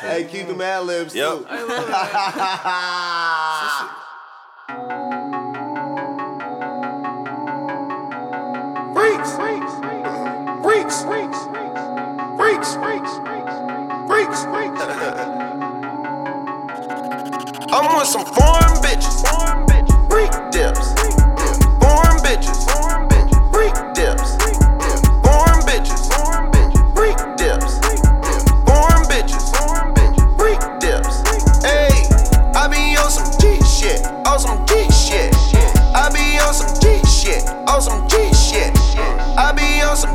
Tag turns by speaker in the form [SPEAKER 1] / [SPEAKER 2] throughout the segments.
[SPEAKER 1] Hey, keep them ad libs
[SPEAKER 2] Yep.
[SPEAKER 1] too.
[SPEAKER 3] Freaks, freaks, freaks, freaks, freaks, freaks, freaks, freaks.
[SPEAKER 2] I'm with some foreign bitches.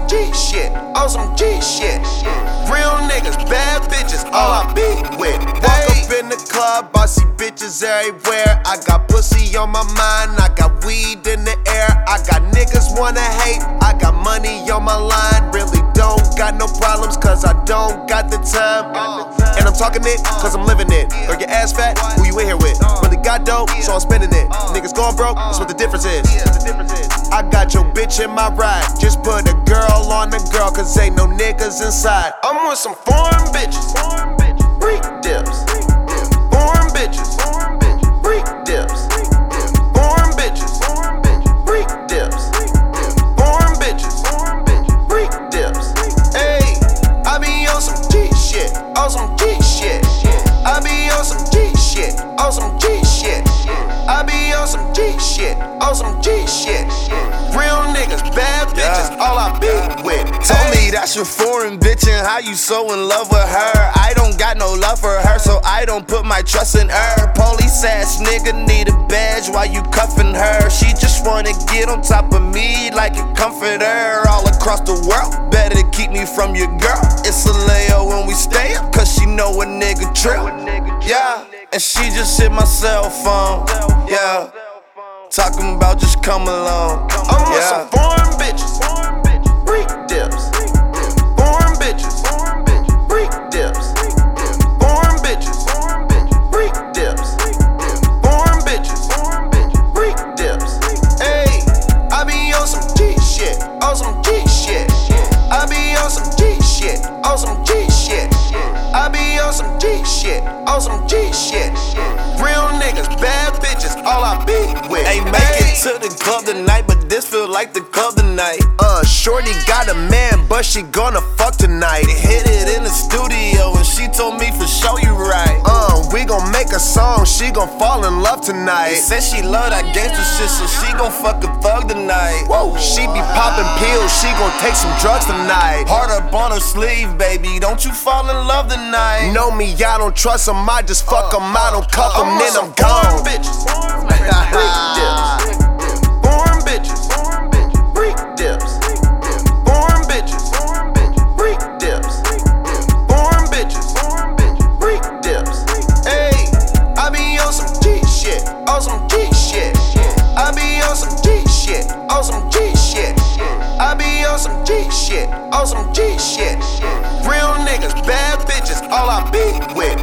[SPEAKER 2] G shit. On some G shit. Real niggas, bad bitches, all I be with. Walk up in the club, I see bitches everywhere. I got pussy on my mind, I got weed in the air. I got niggas wanna hate, I got money on my line. Really don't got no problems, cause I don't got the time. Talking it, cause I'm living it. Or your ass fat, who you in here with? Really got dope, so I'm spending it. Niggas going broke, that's what the difference is. I got your bitch in my ride. Just put a girl on the girl, cause ain't no niggas inside. I'm with some foreign bitches. Freak dips.
[SPEAKER 4] Your foreign bitch and how you so in love with her. I don't got no love for her, so I don't put my trust in her. Police ass nigga need a badge while you cuffing her. She just wanna get on top of me like a comforter all across the world. Better to keep me from your girl. It's a layer when we stay up, cause she know a nigga trip. Yeah, and she just hit my cell phone. Yeah, talking about just come along.
[SPEAKER 2] I'm with
[SPEAKER 4] Yeah.
[SPEAKER 2] some foreign bitches. Hey,
[SPEAKER 4] make it to the club tonight, but this feel like the club tonight.
[SPEAKER 2] Uh, Shorty got a man, but she gonna fuck tonight.
[SPEAKER 4] Hit it in the studio, and she told me for sure you right.
[SPEAKER 2] Uh, we gon' make a song, she gon' fall in love tonight.
[SPEAKER 4] Said she love that gangster shit, so she gon' fuck a thug tonight.
[SPEAKER 2] Whoa, she be popping pills, she gon' take some drugs tonight.
[SPEAKER 4] Heart up on her sleeve, baby. Don't you fall in love tonight.
[SPEAKER 2] Know me, I don't trust them, I just fuck them, I don't cuff them,
[SPEAKER 4] I'm
[SPEAKER 2] then I'm gone. bitches. Dips. Bitches. Dips. Bitches. Dips. Bitches. Dips. Hey, I be on some G shit. On some G shit. I be on some G shit. On some G shit. I be on some G shit. On some G shit. Real niggas, bad bitches, all I be with.